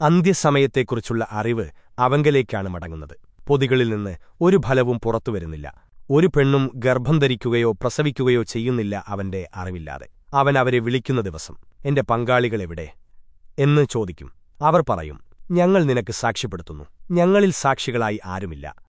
അന്ത്യസമയത്തെക്കുറിച്ചുള്ള അറിവ് അവങ്കലേക്കാണ് മടങ്ങുന്നത്. പൊതികളിൽ നിന്ന് ഒരു ഫലവും പുറത്തുവരുന്നില്ല ഒരു പെണ്ണും ഗർഭം ധരിക്കുകയോ പ്രസവിക്കുകയോ ചെയ്യുന്നില്ല അവന്റെ അറിവില്ലാതെ. അവൻ അവരെ വിളിക്കുന്ന ദിവസം എന്റെ പങ്കാളികളെവിടെ എന്ന് ചോദിക്കും. അവർ പറയും ഞങ്ങൾ നിനക്ക് സാക്ഷ്യപ്പെടുത്തുന്നു. ഞങ്ങളിൽ സാക്ഷികളായി ആരുമില്ല.